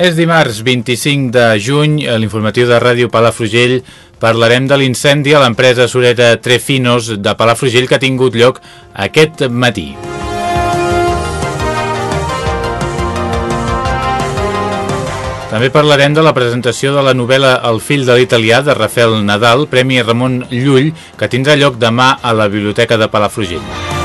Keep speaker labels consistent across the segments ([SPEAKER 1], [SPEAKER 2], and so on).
[SPEAKER 1] És dimarts 25 de juny, a l'informatiu de Ràdio Palafrugell parlarem de l'incendi a l'empresa surera Trefinos de Palafrugell que ha tingut lloc aquest matí. També parlarem de la presentació de la novel·la El fill de l'italià de Rafael Nadal, Premi Ramon Llull, que tindrà lloc demà a la Biblioteca de Palafrugell.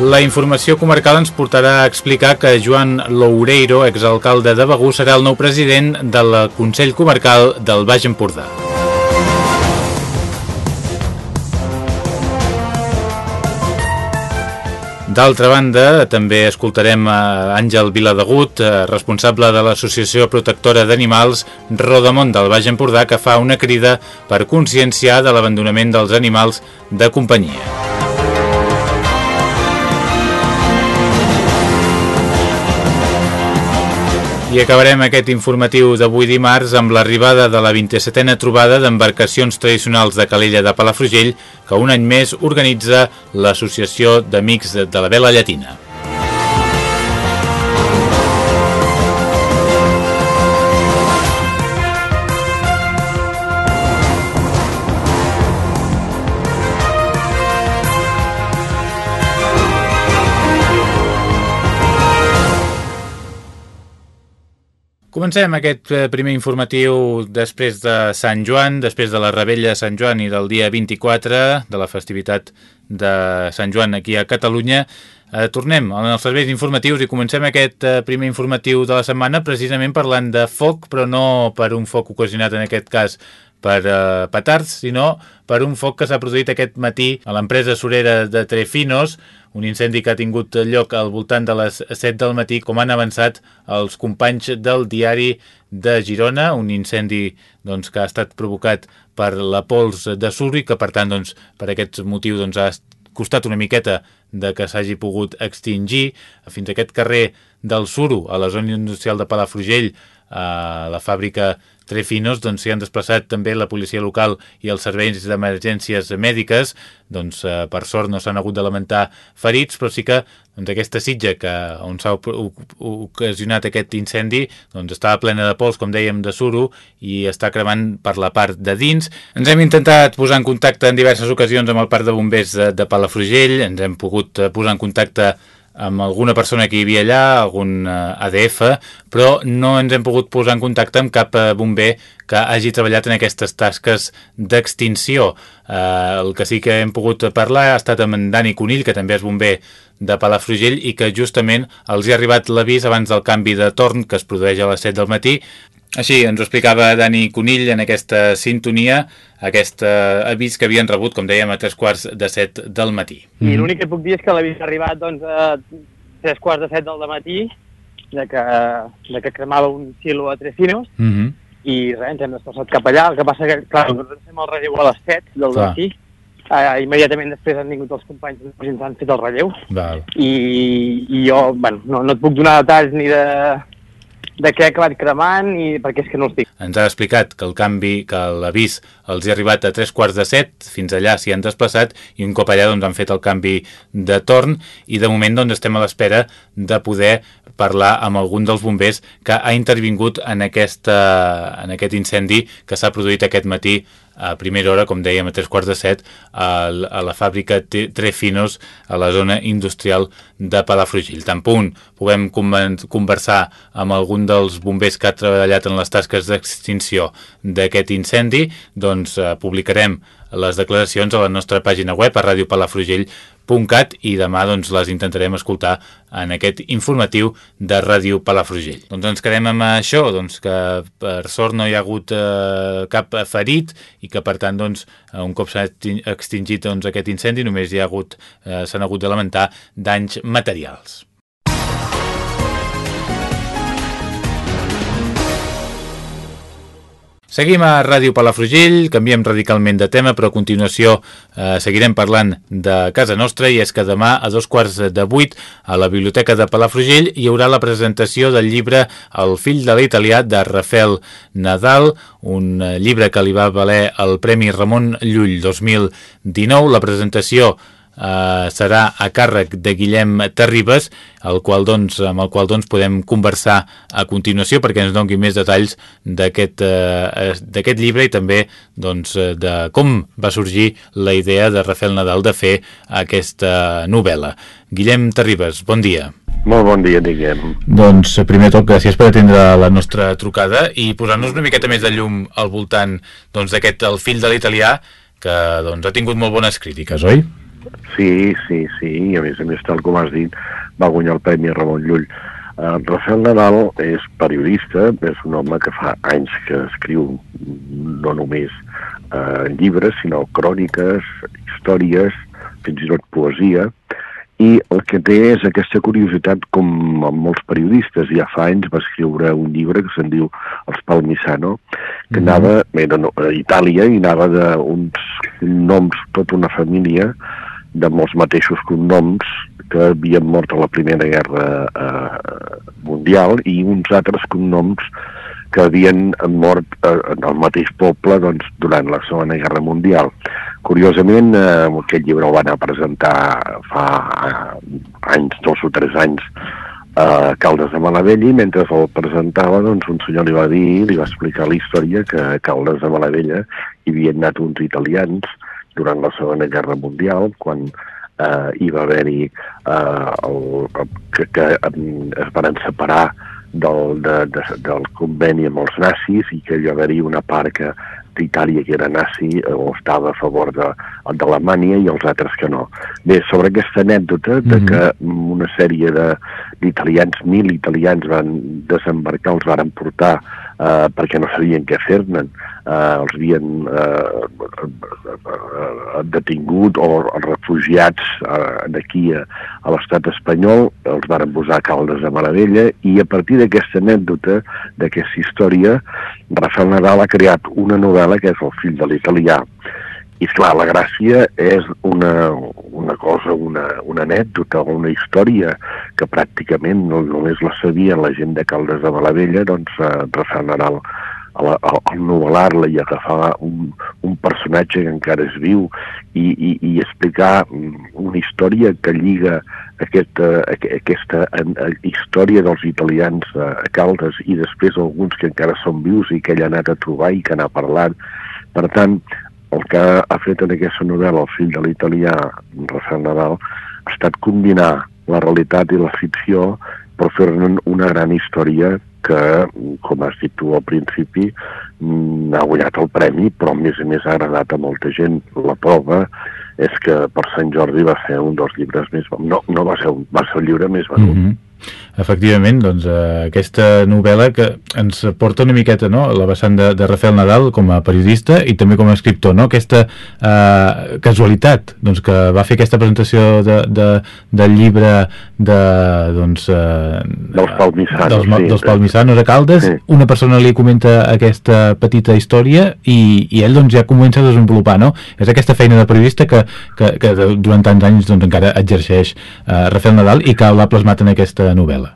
[SPEAKER 1] La informació comarcal ens portarà a explicar que Joan Loureiro, exalcalde de Begú, serà el nou president del Consell Comarcal del Baix Empordà. D'altra banda, també escoltarem a Àngel Viladegut, eh, responsable de l'Associació Protectora d'Animals Rodamont del Baix Empordà, que fa una crida per conscienciar de l'abandonament dels animals de companyia. I acabarem aquest informatiu d'avui dimarts amb l'arribada de la 27a trobada d'embarcacions tradicionals de Calella de Palafrugell que un any més organitza l'Associació d'Amics de la Vela Llatina. Comencem aquest eh, primer informatiu després de Sant Joan, després de la rebella de Sant Joan i del dia 24 de la festivitat de Sant Joan aquí a Catalunya. Eh, tornem als serveis informatius i comencem aquest eh, primer informatiu de la setmana precisament parlant de foc, però no per un foc ocasionat en aquest cas per eh, petards, sinó per un foc que s'ha produït aquest matí a l'empresa surera de Trefinos, un incendi que ha tingut lloc al voltant de les 7 del matí, com han avançat els companys del diari de Girona, un incendi doncs, que ha estat provocat per la pols de suro i que, per tant, doncs, per aquest motiu doncs, ha costat una miqueta de que s'hagi pogut extingir. Fins a aquest carrer del Suro, a la zona industrial de Palafrugell, a la fàbrica Trefinos doncs, s'hi han desplaçat també la policia local i els serveis d'emergències mèdiques. Doncs, eh, per sort no s'han hagut de lamentar ferits, però sí que doncs, aquesta sitja que, on s'ha ocasionat aquest incendi doncs, estava plena de pols, com dèiem, de suro i està cremant per la part de dins. Ens hem intentat posar en contacte en diverses ocasions amb el parc de bombers de, de Palafrugell, ens hem pogut eh, posar en contacte alguna persona que hi havia allà, algun eh, ADF, però no ens hem pogut posar en contacte amb cap eh, bomber que hagi treballat en aquestes tasques d'extinció. Eh, el que sí que hem pogut parlar ha estat amb en Dani Conill, que també és bomber de Palafrugell i que justament els hi ha arribat l'avís abans del canvi de torn que es produeix a les 7 del matí així ens ho explicava Dani Conill en aquesta sintonia, aquest uh, avís que havien rebut, com dèiem, a tres quarts de set del matí.
[SPEAKER 2] I mm. l'únic que puc dir és que l'avís ha arribat doncs, a tres quarts de set del matí, de que, de que cremava un silo a tres finos, mm -hmm. i res, ens hem desplaçat cap allà. El que passa que, clar, nosaltres fem el relleu a les 7 del clar. matí, uh, immediatament després han vingut els companys i ens han fet el relleu.
[SPEAKER 1] Val.
[SPEAKER 2] I, I jo, bueno, no, no et puc donar detalls ni de de què ha acabat cremant i perquè és que no els dic.
[SPEAKER 1] Ens ha explicat que el canvi, que l'avís els ha arribat a tres quarts de set, fins allà s'hi han desplaçat i un cop allà doncs, han fet el canvi de torn i de moment doncs, estem a l'espera de poder parlar amb algun dels bombers que ha intervingut en, aquesta, en aquest incendi que s'ha produït aquest matí a primera hora, com dèiem, a tres quarts de set, a, a la fàbrica Trefinos, a la zona industrial de Palafrugell. Tant punt puguem conversar amb algun dels bombers que ha treballat en les tasques d'extinció d'aquest incendi, doncs eh, publicarem les declaracions a la nostra pàgina web a radiopalafrugell.cat i demà doncs, les intentarem escoltar en aquest informatiu de Ràdio Palafrugell. Doncs ens quedem amb això, doncs, que per sort no hi ha hagut eh, cap ferit i que per tant doncs, un cop s'ha extingit doncs, aquest incendi només hi ha hagut, eh, s'han hagut de lamentar danys materials. Seguim a Ràdio Palafrugell, canviem radicalment de tema, però a continuació eh, seguirem parlant de casa nostra i és que demà a dos quarts de vuit a la Biblioteca de Palafrugell hi haurà la presentació del llibre El fill de l'italià de Rafael Nadal, un eh, llibre que li va valer el Premi Ramon Llull 2019. La presentació eh, serà a càrrec de Guillem Terribas, el qual, doncs, amb el qual doncs, podem conversar a continuació perquè ens doni més detalls d'aquest eh, llibre i també doncs, de com va sorgir la idea de Rafael Nadal de fer aquesta novel·la. Guillem Terribas, bon dia.
[SPEAKER 3] Molt bon dia, diguem.
[SPEAKER 1] Doncs, primer tot, gràcies per atendre la nostra trucada i posar-nos una miqueta més de llum al voltant doncs, d'aquest doncs, El fill de l'italià, que doncs, ha tingut molt bones crítiques, oi?
[SPEAKER 3] Sí, sí, sí, i a més a més, tal com has dit, va guanyar el Premi Ramon Llull. Uh, Rafael Nadal és periodista, és un home que fa anys que escriu no només uh, llibres, sinó cròniques, històries, fins i tot poesia, i el que té és aquesta curiositat, com amb molts periodistes, ja fa anys va escriure un llibre que se'n diu Els Palmisano, que mm -hmm. anava no, a Itàlia i anava d'uns noms, tota una família, de molts mateixos cognoms que havien mort a la Primera Guerra eh, Mundial i uns altres cognoms que havien mort eh, en el mateix poble doncs, durant la Segona Guerra Mundial. Curiosament, eh, aquest llibre el van a presentar fa eh, anys, dos o tres anys, a Caldes de Malavella i mentre el presentava doncs, un senyor li va dir, li va explicar la història que a Caldes de Malavella hi havien anat uns italians durant la Segona Guerra Mundial, quan eh, hi va haver-hi eh, el, que, que es van separar del, de, de, del conveni amb els nazis i que hi va haver-hi una part que d'Itàlia que era nazi o estava a favor d'Alemanya i els altres que no. Bé, sobre aquesta anècdota de mm -hmm. que una sèrie d'italians, mil italians van desembarcar, els varen portar eh, perquè no sabien què fer-ne, eh, els havien eh, detingut o refugiats eh, d'aquí a, a l'estat espanyol, els van posar a Caldes de Maravella i a partir d'aquesta anècdota, d'aquesta història, Rafael Nadal ha creat una novel·la que és El fill de l'italià, i clar, la gràcia és una, una cosa, una, una anècdota una història que pràcticament no només la sabia la gent de Caldes de Malavella, doncs eh, Rafael Nadal al, al novel·lar-la i agafar un, un personatge que encara és viu i, i, i explicar una història que lliga aquesta, aquesta història dels italians a Caldes i després alguns que encara són vius i que ell ha anat a trobar i que n'ha parlat. Per tant, el que ha fet en aquesta novel·la el fill de l'italià, Rafael Nadal, ha estat combinar la realitat i la ficció per fer una gran història que, com has dit tu al principi, mm, ha guanyat el premi, però a més a més ha agradat a molta gent. La prova és que per Sant Jordi va ser un dels llibres més... No, no va ser, un, va ser el llibre més venut. Mm -hmm.
[SPEAKER 1] Efectivament, doncs, eh, aquesta novel·la que ens porta una miqueta no? la vessant de, de Rafael Nadal com a periodista i també com a escriptor, no? aquesta eh, casualitat doncs, que va fer aquesta presentació de, de, del llibre de, doncs, eh,
[SPEAKER 3] dels palmissanos,
[SPEAKER 1] dels, sí, dels palmissanos a Caldes, sí. una persona li comenta aquesta petita història i, i ell doncs, ja comença a desenvolupar, no? És aquesta feina de periodista que, que, que durant tants anys doncs, encara exerceix eh, Rafael Nadal i que l'ha plasmat en aquesta novel·la.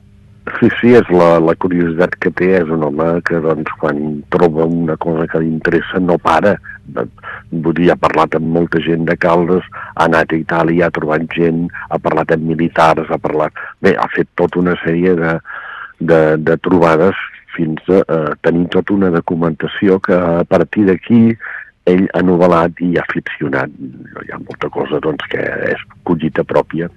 [SPEAKER 3] Sí, sí, és la, la curiositat que té, és un home que doncs, quan troba una cosa que li interessa no para. Vull dir, ha parlat amb molta gent de Caldes, ha anat a Itàlia, ha trobat gent, ha parlat amb militars, ha parlat... Bé, ha fet tota una sèrie de, de, de trobades fins a eh, tenir tota una documentació que a partir d'aquí ell ha novel·lat i ha ficcionat. Hi ha molta cosa doncs, que és collita pròpia.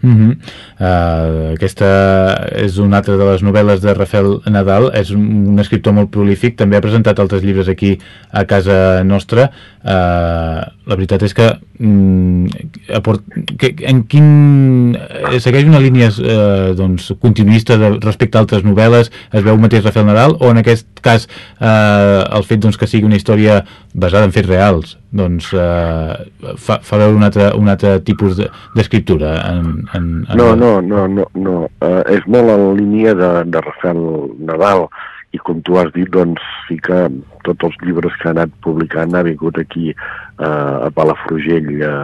[SPEAKER 1] Uh -huh. uh, aquesta és una altra de les novel·les de Rafael Nadal. És un, un escriptor molt prolífic. També ha presentat altres llibres aquí a casa nostra. Uh, la veritat és que, mm, aport, que en quin eh, segueix una línia uh, doncs, continuista de, respecte a altres novel·les? Es veu mateix Rafael Nadal? O en aquest cas uh, el fet doncs, que sigui una història basada en fets reals doncs uh, fa, fa veure un altre, un altre tipus d'escriptura de, en,
[SPEAKER 3] en, en... No, no, no, no, no. Uh, és molt en línia de, de Rafael Nadal i com tu has dit, doncs sí que tots els llibres que ha anat publicant ha vingut aquí a Palafrugell a,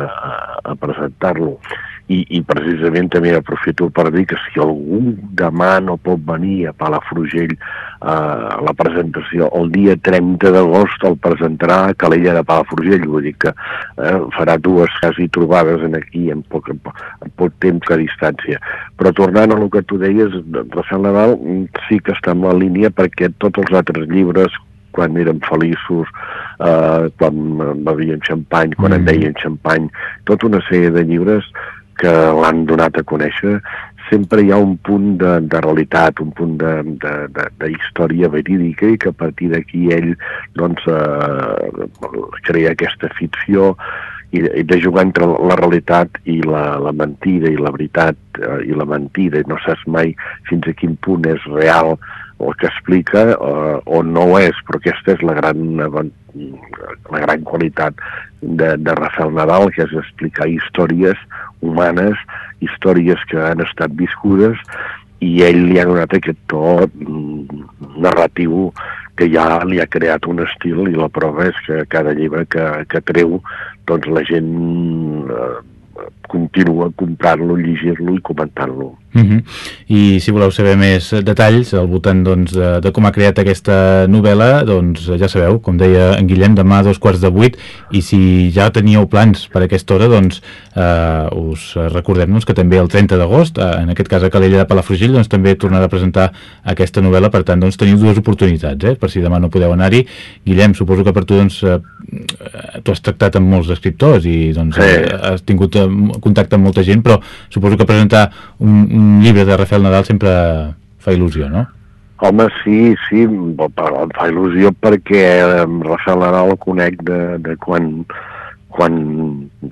[SPEAKER 3] a, presentar-lo i, i precisament també aprofito per dir que si algú demà no pot venir a Palafrugell a la presentació, el dia 30 d'agost el presentarà a Calella de Palafrugell, vull dir que eh, farà dues quasi trobades en aquí en poc, en, poc, en poc temps a distància. Però tornant a el que tu deies, Rafael Nadal sí que està en la línia perquè tots els altres llibres quan érem feliços, eh, quan bevien xampany, quan mm. en deien xampany, tota una sèrie de llibres que l'han donat a conèixer, sempre hi ha un punt de, de realitat, un punt de, de, de, de història verídica i que a partir d'aquí ell doncs, eh, crea aquesta ficció i, i de jugar entre la realitat i la, la mentida i la veritat eh, i la mentida i no saps mai fins a quin punt és real el que explica eh, o no ho és, però aquesta és la gran, la gran qualitat de, de Rafael Nadal, que és explicar històries humanes, històries que han estat viscudes, i ell li ha donat aquest to mm, narratiu que ja li ha creat un estil i la prova és que cada llibre que, que treu doncs la gent eh, continua comprant-lo, llegir-lo i comentant-lo.
[SPEAKER 1] Uh mhm. -huh. I si voleu saber més detalls al voltant doncs, de, de com ha creat aquesta novel·la, doncs ja sabeu, com deia en Guillem, demà a dos quarts de vuit, i si ja teníeu plans per aquesta hora, doncs eh, us recordem doncs, que també el 30 d'agost, eh, en aquest cas a Calella de Palafrugell, doncs també tornarà a presentar aquesta novel·la, per tant, doncs teniu dues oportunitats, eh, per si demà no podeu anar-hi. Guillem, suposo que per tu, doncs, eh, tu has tractat amb molts escriptors i doncs, sí. has tingut eh, contacte amb molta gent, però suposo que presentar un, un un llibre de Rafael Nadal sempre fa il·lusió, no?
[SPEAKER 3] Home, sí, sí, em fa il·lusió perquè Rafael Nadal el conec de, de quan, quan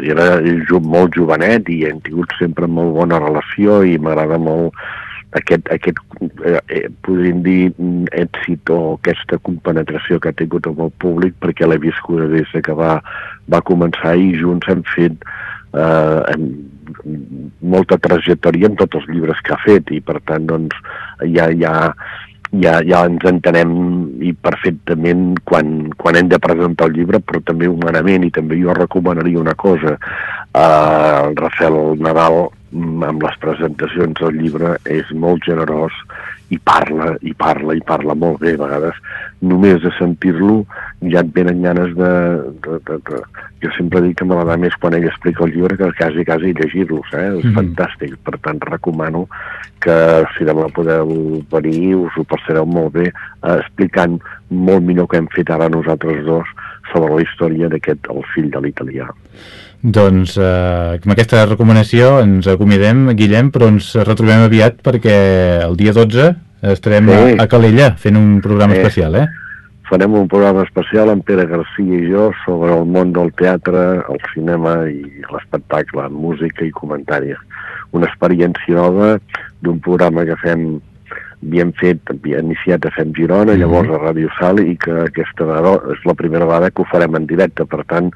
[SPEAKER 3] era molt jovenet i hem tingut sempre molt bona relació i m'agrada molt aquest, aquest eh, eh, podríem dir, èxit o aquesta compenetració que ha tingut amb el públic perquè l'he viscut des que va, va començar i junts hem fet eh, hem, molta trajectòria en tots els llibres que ha fet i per tant doncs ja, ja, ja, ja ens entenem i perfectament quan, quan hem de presentar el llibre però també humanament i també jo recomanaria una cosa eh, el Rafael Nadal mm, amb les presentacions del llibre és molt generós i parla, i parla, i parla molt bé a vegades. Només de sentir-lo ja et venen ganes de, de, de, de... Jo sempre dic que m'agrada més quan ell explica el llibre que quasi, quasi llegir-los, eh? És mm -hmm. fantàstic. Per tant, recomano que si demà podeu venir us ho passareu molt bé eh, explicant molt millor que hem fet ara nosaltres dos sobre la història d'aquest, el fill de l'italià.
[SPEAKER 1] Doncs eh, amb aquesta recomanació ens acomidem, Guillem, però ens retrobem aviat perquè el dia 12 estarem sí. a, a Calella fent un programa sí. especial, eh?
[SPEAKER 3] Farem un programa especial amb Pere Garcia i jo sobre el món del teatre, el cinema i l'espectacle, música i comentària. Una experiència nova d'un programa que fem havíem fet, havia iniciat a Fem Girona, mm -hmm. llavors a Ràdio Sal, i que aquesta vegada és la primera vegada que ho farem en directe, per tant,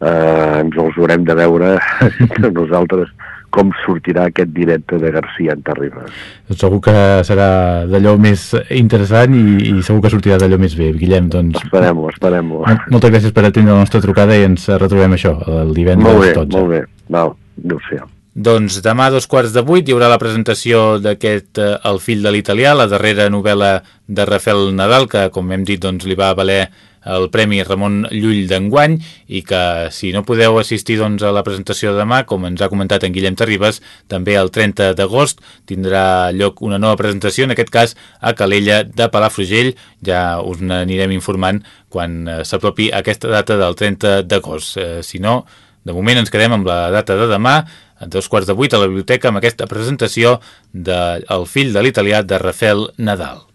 [SPEAKER 3] eh, ens els haurem de veure nosaltres com sortirà aquest directe de Garcia en Terribas.
[SPEAKER 1] Segur que serà d'allò més interessant i, i segur que sortirà d'allò més bé, Guillem. Doncs...
[SPEAKER 3] Esperem-ho, esperem-ho.
[SPEAKER 1] Moltes gràcies per atendre la nostra trucada i ens retrobem això, el divendres
[SPEAKER 3] molt bé,
[SPEAKER 1] 12.
[SPEAKER 3] Molt bé, val, adéu-siau.
[SPEAKER 1] Doncs demà a dos quarts de vuit hi haurà la presentació d'aquest eh, El fill de l'italià, la darrera novel·la de Rafael Nadal, que com hem dit doncs, li va valer el Premi Ramon Llull d'enguany i que si no podeu assistir doncs, a la presentació de demà, com ens ha comentat en Guillem Terribas, també el 30 d'agost tindrà lloc una nova presentació, en aquest cas a Calella de Palafrugell. Ja us n'anirem informant quan eh, s'apropi aquesta data del 30 d'agost. Eh, si no, de moment ens quedem amb la data de demà a dos quarts de vuit a la biblioteca amb aquesta presentació de El fill de l'italià de Rafael Nadal.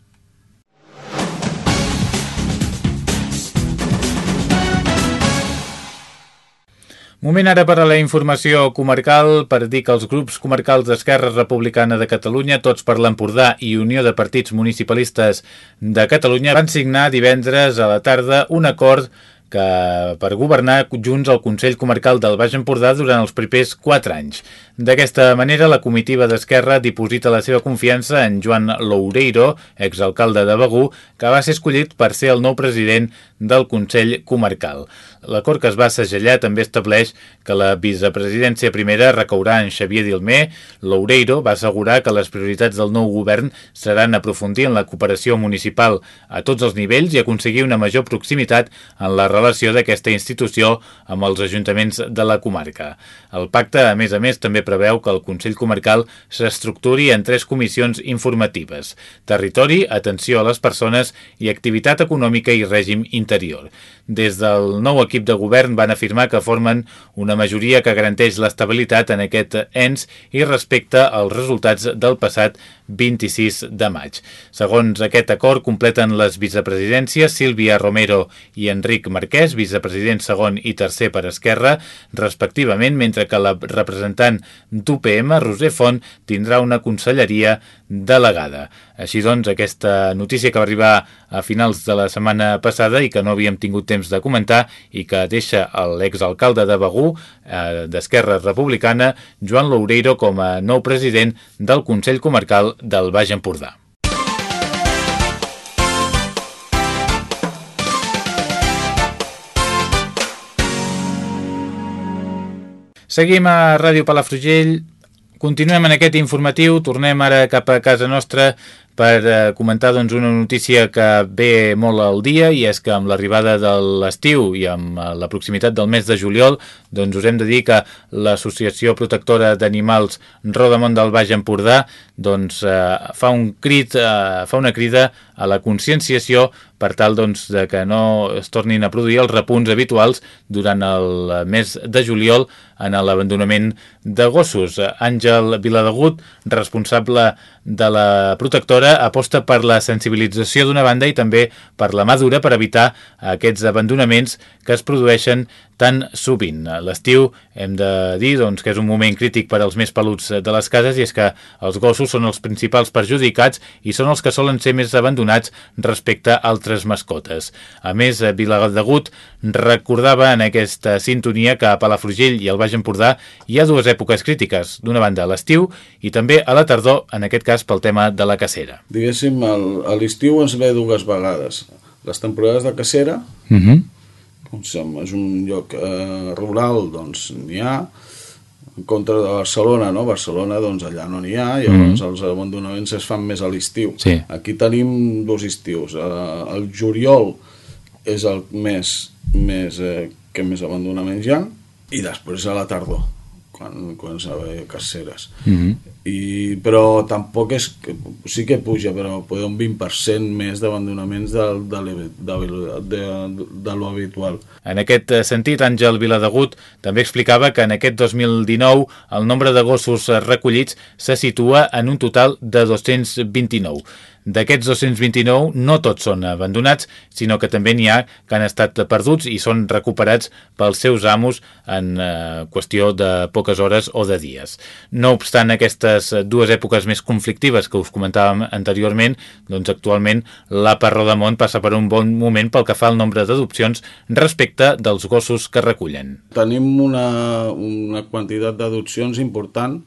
[SPEAKER 1] Moment ara per a la informació comarcal per dir que els grups comarcals d'Esquerra Republicana de Catalunya, tots per l'Empordà i Unió de Partits Municipalistes de Catalunya van signar divendres a la tarda un acord que per governar junts al Consell Comarcal del Baix Empordà durant els propers 4 anys. D'aquesta manera, la comitiva d'Esquerra diposita la seva confiança en Joan Loureiro, exalcalde de Begú, que va ser escollit per ser el nou president del Consell Comarcal. L'acord que es va segellar també estableix que la vicepresidència primera recaurà en Xavier Dilmé. Loureiro va assegurar que les prioritats del nou govern seran aprofundir en la cooperació municipal a tots els nivells i aconseguir una major proximitat en la relació d'aquesta institució amb els ajuntaments de la comarca. El pacte, a més a més, també preveu que el Consell Comarcal s'estructuri en tres comissions informatives. Territori, atenció a les persones i activitat econòmica i règim interior. Des del nou equip de govern van afirmar que formen una majoria que garanteix l'estabilitat en aquest ens i respecte als resultats del passat 26 de maig. Segons aquest acord, completen les vicepresidències Sílvia Romero i Enric Marquès, vicepresident segon i tercer per Esquerra, respectivament, mentre que la representant d'UPM, Roser Font, tindrà una conselleria delegada. Així doncs, aquesta notícia que va arribar a finals de la setmana passada i que no havíem tingut temps de comentar i que deixa l'exalcalde de Begú, eh, d'Esquerra Republicana, Joan Loureiro, com a nou president del Consell Comarcal del Baix Empordà. Seguim a Ràdio Palafrugell, continuem en aquest informatiu, tornem ara cap a casa nostra per eh, comentar doncs, una notícia que ve molt al dia i és que amb l'arribada de l'estiu i amb eh, la proximitat del mes de juliol doncs us hem de dir que l'Associació Protectora d'Animals Rodamont del Baix Empordà doncs, eh, fa, un crit, eh, fa una crida a la conscienciació per tal doncs, de que no es tornin a produir els repunts habituals durant el mes de juliol en l'abandonament de gossos. Àngel Viladegut, responsable de la protectora, aposta per la sensibilització d'una banda i també per la madura per evitar aquests abandonaments que es produeixen tan sovint. L'estiu hem de dir doncs, que és un moment crític per als més peluts de les cases i és que els gossos són els principals perjudicats i són els que solen ser més abandonats respecte a altres mascotes. A més, Viladegut recordava en aquesta sintonia que a Palafrugell i al Baix Empordà hi ha dues èpoques crítiques, d'una banda a l'estiu i també a la tardor, en aquest cas pel tema de la cacera.
[SPEAKER 4] Diguéssim, a l'estiu ens ve dues vegades. Les temporades de cacera,
[SPEAKER 1] uh mhm. -huh
[SPEAKER 4] doncs, és un lloc eh, rural, doncs n'hi ha, en contra de Barcelona, no? Barcelona, doncs allà no n'hi ha, i llavors mm els abandonaments es fan més a l'estiu.
[SPEAKER 1] Sí.
[SPEAKER 4] Aquí tenim dos estius. Eh, el juliol és el mes més, eh, que més abandonaments hi ha, i després a la tardor quan, quan s'ha caceres.
[SPEAKER 1] Mm -hmm.
[SPEAKER 4] I, però tampoc és... Sí que puja, però poder un 20% més d'abandonaments de, de, de, de, de lo habitual.
[SPEAKER 1] En aquest sentit, Àngel Viladegut també explicava que en aquest 2019 el nombre de gossos recollits se situa en un total de 229. D'aquests 229, no tots són abandonats, sinó que també n'hi ha que han estat perduts i són recuperats pels seus amos en eh, qüestió de poques hores o de dies. No obstant aquestes dues èpoques més conflictives que us comentàvem anteriorment, doncs actualment l'APA Rodamont passa per un bon moment pel que fa al nombre d'adopcions respecte dels gossos que recullen.
[SPEAKER 4] Tenim una, una quantitat d'adopcions important,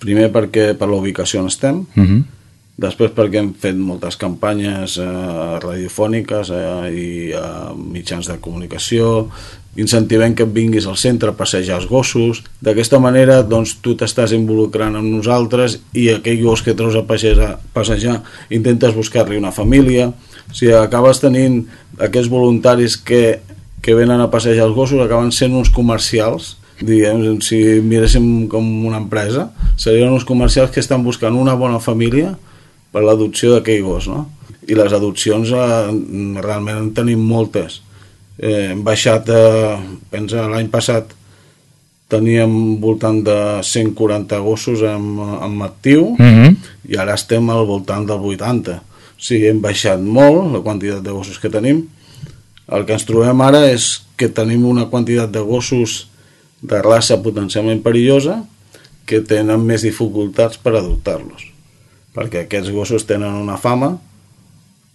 [SPEAKER 4] primer perquè per la ubicació on estem,
[SPEAKER 1] uh mhm. -huh
[SPEAKER 4] Després perquè hem fet moltes campanyes eh, radiofòniques eh, i eh, mitjans de comunicació, incentivem que vinguis al centre a passejar els gossos. D'aquesta manera doncs, tu t'estàs involucrant amb nosaltres i aquell gos que treus a passejar, passejar intentes buscar-li una família. O sigui, acabes tenint aquests voluntaris que, que venen a passejar els gossos, acaben sent uns comercials diguem, si miréssim com una empresa, serien uns comercials que estan buscant una bona família per l'adopció d'aquell gos, no? I les adopcions eh, realment en tenim moltes. Eh, hem baixat, eh, pensa, l'any passat teníem voltant de 140 gossos en, en actiu
[SPEAKER 1] mm -hmm.
[SPEAKER 4] i ara estem al voltant del 80 o sigui, hem baixat molt la quantitat de gossos que tenim el que ens trobem ara és que tenim una quantitat de gossos de raça potencialment perillosa que tenen més dificultats per adoptar-los perquè aquests gossos tenen una fama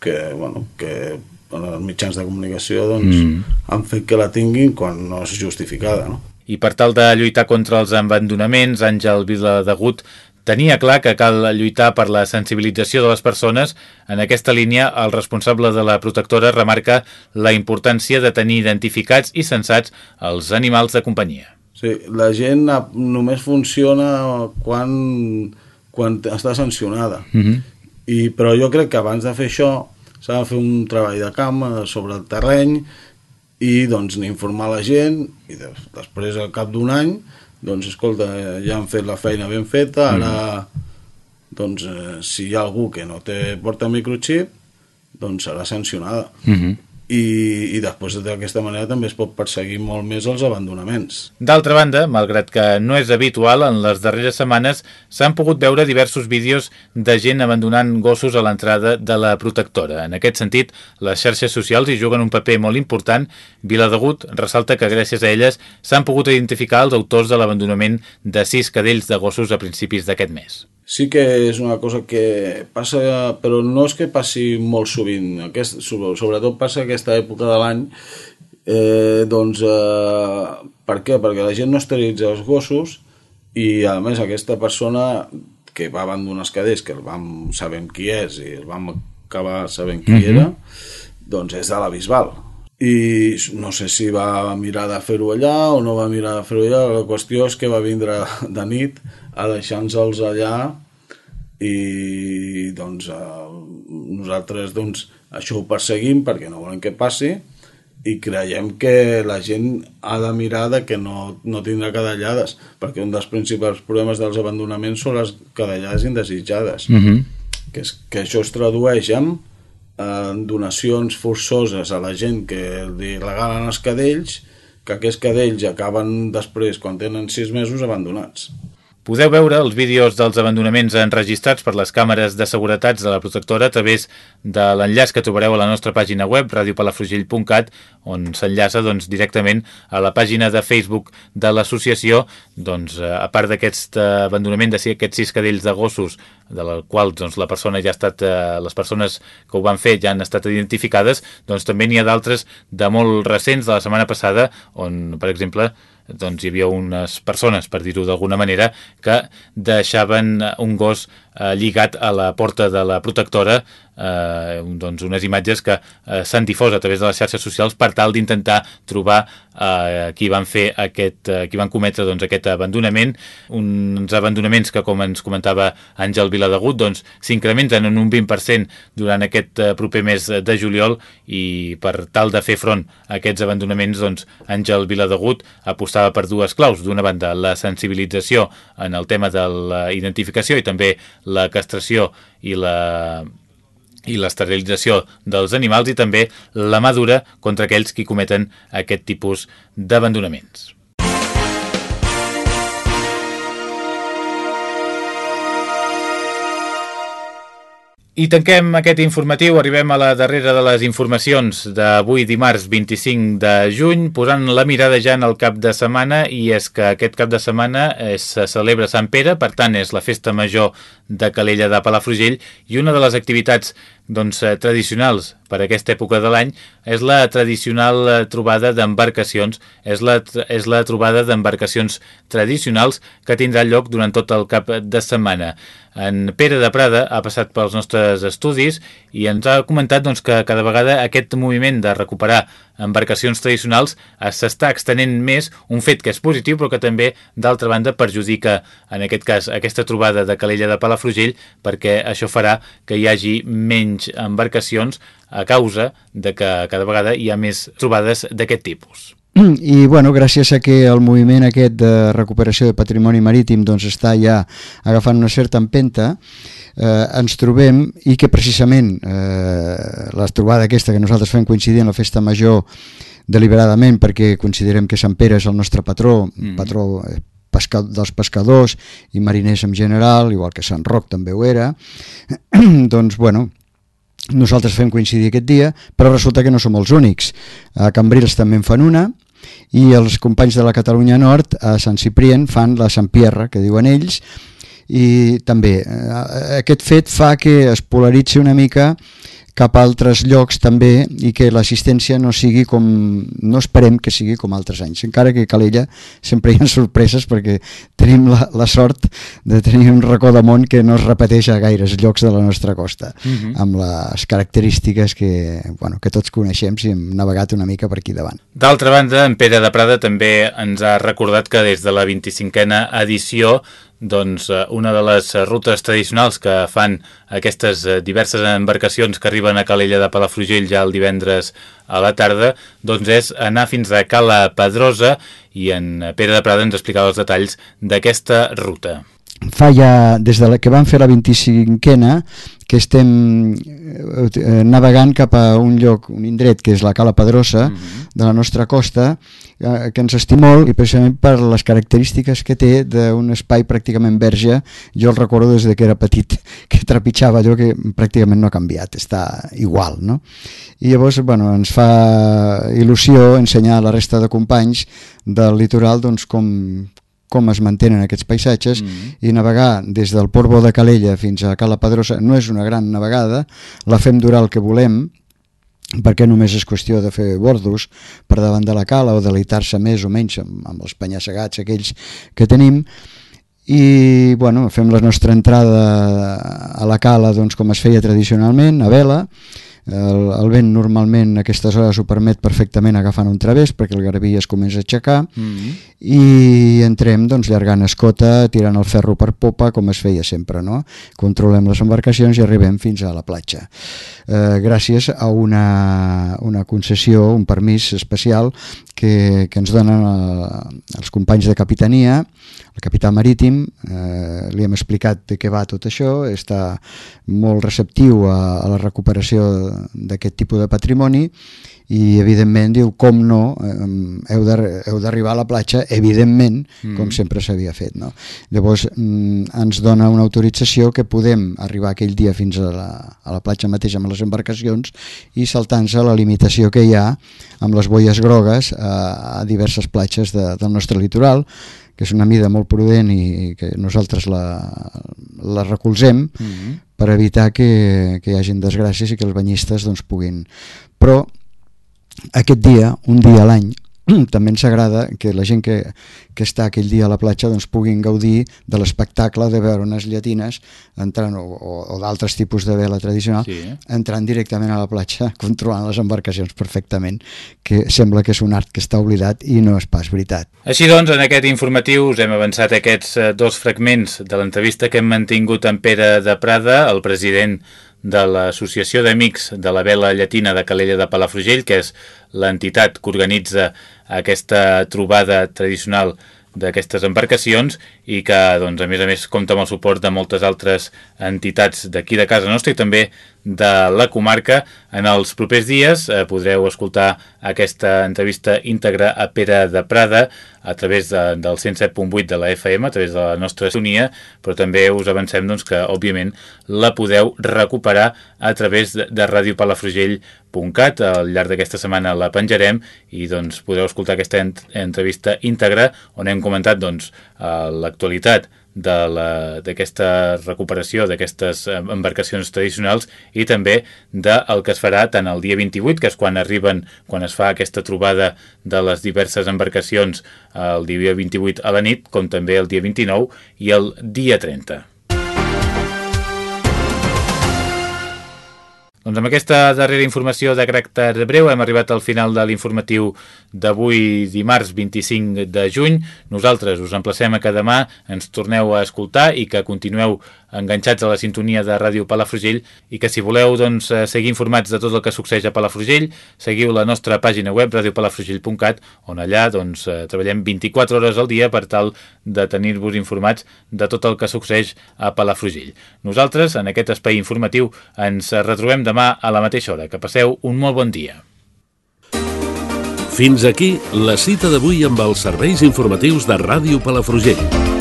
[SPEAKER 4] que, bueno, que els mitjans de comunicació doncs, mm. han fet que la tinguin quan no és justificada no?
[SPEAKER 1] I per tal de lluitar contra els abandonaments, Àngel Viladegut tenia clar que cal lluitar per la sensibilització de les persones. En aquesta línia, el responsable de la protectora remarca la importància de tenir identificats i sensats els animals de companyia.
[SPEAKER 4] Sí, la gent només funciona quan, quan està sancionada.
[SPEAKER 1] Uh -huh.
[SPEAKER 4] I, però jo crec que abans de fer això s'ha de fer un treball de camp sobre el terreny i doncs informar la gent i de, després al cap d'un any doncs escolta, ja han fet la feina ben feta ara mm. doncs eh, si hi ha algú que no té porta microchip doncs serà sancionada
[SPEAKER 1] mm -hmm
[SPEAKER 4] i, i després d'aquesta manera també es pot perseguir molt més els abandonaments.
[SPEAKER 1] D'altra banda, malgrat que no és habitual, en les darreres setmanes s'han pogut veure diversos vídeos de gent abandonant gossos a l'entrada de la protectora. En aquest sentit, les xarxes socials hi juguen un paper molt important. Viladegut ressalta que gràcies a elles s'han pogut identificar els autors de l'abandonament de sis cadells de gossos a principis d'aquest mes
[SPEAKER 4] sí que és una cosa que passa, però no és que passi molt sovint, aquest, sobretot passa aquesta època de l'any, eh, doncs, eh, per què? Perquè la gent no esterilitza els gossos i a més aquesta persona que va abandonar els cadets, que el vam saber qui és i el vam acabar sabent qui mhm. -huh. era, doncs és de la Bisbal. I no sé si va mirar de fer-ho allà o no va mirar de fer-ho allà, la qüestió és que va vindre de nit a deixar-nos allà i doncs eh, nosaltres doncs, això ho perseguim perquè no volem que passi i creiem que la gent ha de mirar de que no, no tindrà cadallades perquè un dels principals problemes dels abandonaments són les cadallades indesitjades
[SPEAKER 1] mm -hmm.
[SPEAKER 4] que, és, que això es tradueix en, donacions forçoses a la gent que li regalen els cadells que aquests cadells acaben després quan tenen sis mesos abandonats
[SPEAKER 1] Podeu veure els vídeos dels abandonaments enregistrats per les càmeres de seguretats de la protectora a través de l'enllaç que trobareu a la nostra pàgina web radiopalafrugell.cat on s'enllaça doncs, directament a la pàgina de Facebook de l'associació. Doncs, a part d'aquest abandonament de aquests sis cadells de gossos de la qual doncs, la persona ja ha estat eh, les persones que ho van fer ja han estat identificades doncs també n'hi ha d'altres de molt recents de la setmana passada on per exemple doncs hi havia unes persones, per dir-ho d'alguna manera, que deixaven un gos eh, lligat a la porta de la protectora eh, doncs unes imatges que eh, s'han difós a través de les xarxes socials per tal d'intentar trobar eh, qui van fer aquest, eh, qui van cometre doncs, aquest abandonament, uns abandonaments que com ens comentava Àngel Viladegut doncs s'incrementen en un 20% durant aquest eh, proper mes de juliol i per tal de fer front a aquests abandonaments doncs Àngel Viladegut apostava per dues claus, d'una banda la sensibilització en el tema de la identificació i també la castració i la i l'esterilització dels animals i també la mà dura contra aquells qui cometen aquest tipus d'abandonaments. I tanquem aquest informatiu, arribem a la darrera de les informacions d'avui dimarts 25 de juny, posant la mirada ja en el cap de setmana i és que aquest cap de setmana es celebra Sant Pere, per tant és la festa major de Calella de Palafrugell i una de les activitats doncs, eh, tradicionals per aquesta època de l'any és la tradicional eh, trobada d'embarcacions, és, la, és la trobada d'embarcacions tradicionals que tindrà lloc durant tot el cap de setmana. En Pere de Prada ha passat pels nostres estudis i ens ha comentat doncs, que cada vegada aquest moviment de recuperar embarcacions tradicionals s'està extenent més, un fet que és positiu però que també d'altra banda perjudica en aquest cas aquesta trobada de Calella de Palafrugell perquè això farà que hi hagi menys embarcacions a causa de que cada vegada hi ha més trobades d'aquest tipus.
[SPEAKER 5] I bueno, gràcies a que el moviment aquest de recuperació de patrimoni marítim doncs, està ja agafant una certa empenta, eh, ens trobem i que precisament eh, la trobada aquesta que nosaltres fem coincidir en la festa major deliberadament perquè considerem que Sant Pere és el nostre patró, mm. patró eh, pesca, dels pescadors i mariners en general, igual que Sant Roc també ho era, doncs, bueno, nosaltres fem coincidir aquest dia, però resulta que no som els únics. A Cambrils també en fan una, i els companys de la Catalunya Nord a Sant Ciprien fan la Sant Pierre, que diuen ells, i també eh, aquest fet fa que es polaritzi una mica cap a altres llocs també i que l'assistència no sigui com no esperem que sigui com altres anys encara que a Calella sempre hi ha sorpreses perquè tenim la, la sort de tenir un racó de món que no es repeteix a gaires llocs de la nostra costa uh mhm. -huh. amb les característiques que, bueno, que tots coneixem si hem navegat una mica per aquí davant
[SPEAKER 1] D'altra banda, en Pere de Prada també ens ha recordat que des de la 25a edició doncs, eh, una de les rutes tradicionals que fan aquestes eh, diverses embarcacions que arriben a Calella de Palafrugell ja el divendres a la tarda, doncs és anar fins a Cala Pedrosa i en Pere de Prada ens explicava els detalls d'aquesta ruta.
[SPEAKER 5] Fa ja, des de la que vam fer la 25ena, que estem eh, navegant cap a un lloc, un indret, que és la Cala Pedrosa, mm -hmm. de la nostra costa, eh, que ens estima molt, i precisament per les característiques que té d'un espai pràcticament verge. Jo el recordo des de que era petit, que trepitjava allò que pràcticament no ha canviat, està igual, no? I llavors, bueno, ens fa il·lusió ensenyar a la resta de companys del litoral doncs, com, com es mantenen aquests paisatges mm -hmm. i navegar des del Port Bo de Calella fins a Cala Pedrosa no és una gran navegada, la fem durar el que volem, perquè només és qüestió de fer bordos per davant de la cala o deleitar-se més o menys amb, amb els penyassegats aquells que tenim i bueno, fem la nostra entrada a la cala doncs, com es feia tradicionalment, a vela el, el vent normalment a aquestes hores ho permet perfectament agafant un través perquè el garbí es comença a aixecar mm -hmm. i entrem doncs, llargant escota, tirant el ferro per popa com es feia sempre, no? Controlem les embarcacions i arribem fins a la platja. Eh, gràcies a una, una concessió, un permís especial que, que ens donen eh, els companys de capitania el capità marítim, eh, li hem explicat de què va tot això, està molt receptiu a, a la recuperació d'aquest tipus de patrimoni evidentment diu com no eh, heu d'arribar a la platja evidentment mm. com sempre s'havia fet no? llavors mm, ens dona una autorització que podem arribar aquell dia fins a la, a la platja mateix amb les embarcacions i saltant-se la limitació que hi ha amb les boies grogues a, a diverses platges de, del nostre litoral que és una mida molt prudent i que nosaltres la, la recolzem mm -hmm. per evitar que, que hi hagin desgràcies i que els banyistes doncs, puguin... Però aquest dia, un dia a l'any, també ens agrada que la gent que, que està aquell dia a la platja doncs, puguin gaudir de l'espectacle de veure unes llatines entrant, o, o, o d'altres tipus de vela tradicional sí. entrant directament a la platja controlant les embarcacions perfectament que sembla que és un art que està oblidat i no és pas veritat.
[SPEAKER 1] Així doncs, en aquest informatiu us hem avançat aquests eh, dos fragments de l'entrevista que hem mantingut amb Pere de Prada, el president de l'Associació d'Amics de la Vela Llatina de Calella de Palafrugell, que és l'entitat que organitza aquesta trobada tradicional d'aquestes embarcacions i que, doncs, a més a més, compta amb el suport de moltes altres entitats d'aquí de casa nostra i també de la comarca. En els propers dies eh, podreu escoltar aquesta entrevista íntegra a Pere de Prada a través de, del 107.8 de la FM, a través de la nostra sonia, però també us avancem doncs, que, òbviament, la podeu recuperar a través de, de radiopalafrugell.cat. Al llarg d'aquesta setmana la penjarem i doncs, podeu escoltar aquesta ent entrevista íntegra on hem comentat doncs, l'actualitat d'aquesta recuperació d'aquestes embarcacions tradicionals i també del que es farà tant el dia 28, que és quan arriben, quan es fa aquesta trobada de les diverses embarcacions el dia 28 a la nit, com també el dia 29 i el dia 30. Doncs amb aquesta darrera informació de caràcter breu hem arribat al final de l'informatiu d'avui dimarts 25 de juny. Nosaltres us emplacem a que demà ens torneu a escoltar i que continueu enganxats a la sintonia de Ràdio Palafrugell i que si voleu doncs, eh, seguir informats de tot el que succeeix a Palafrugell, seguiu la nostra pàgina web radiopalafrugell.cat on allà doncs, eh, treballem 24 hores al dia per tal de tenir-vos informats de tot el que succeeix a Palafrugell. Nosaltres, en aquest espai informatiu, ens retrobem demà a la mateixa hora. Que passeu un molt bon dia.
[SPEAKER 6] Fins aquí la cita d'avui amb els serveis informatius de Ràdio Palafrugell.